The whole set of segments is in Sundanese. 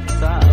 pizza.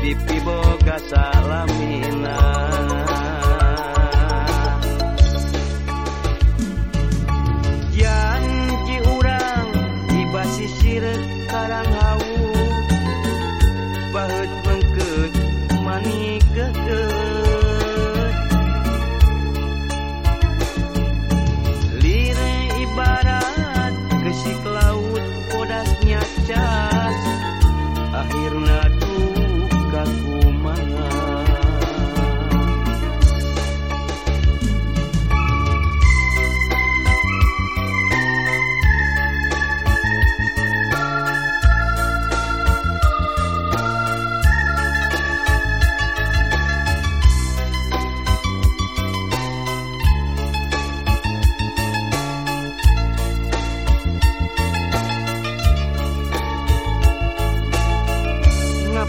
Pipi boga salamina. Janji urang di basisir karang hawu baheut bengkeut mani kekeut lire ibarat gesik laut podasnya cas akhirna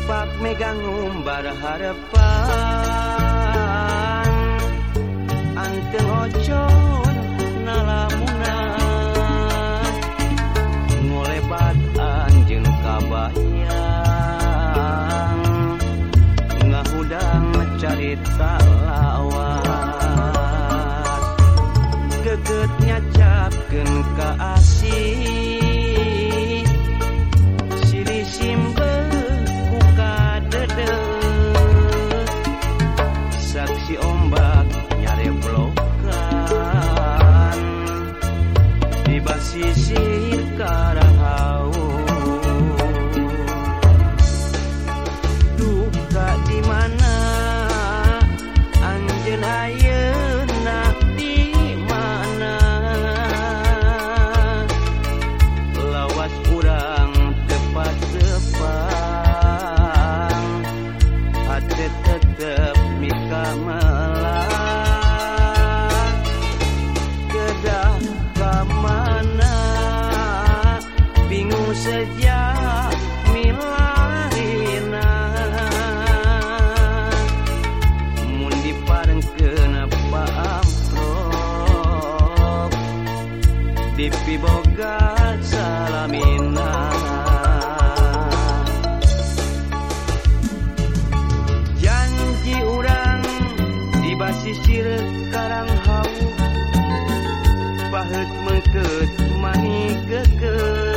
Pak megang umbar harapan. Anteng ocon nalamunan. Ngolebatan jenu kabayang Ngahudang carita lawas Geget nyacapkan ke asih sisir karang hau. Pahet mengket mani keket